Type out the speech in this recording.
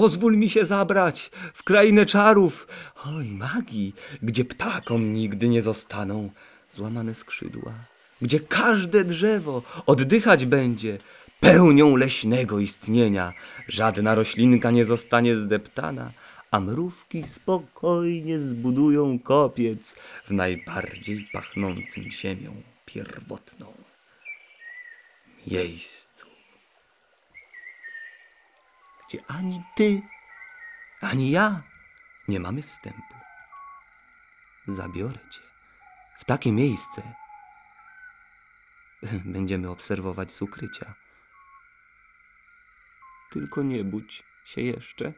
pozwól mi się zabrać w krainę czarów, oj magii, gdzie ptakom nigdy nie zostaną złamane skrzydła, gdzie każde drzewo oddychać będzie pełnią leśnego istnienia, żadna roślinka nie zostanie zdeptana, a mrówki spokojnie zbudują kopiec w najbardziej pachnącym ziemią pierwotną miejscu, gdzie ani ty, ani ja nie mamy wstępu. Zabiorę cię w takie miejsce. Będziemy obserwować z ukrycia. Tylko nie budź się jeszcze.